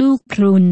ลูกพรุน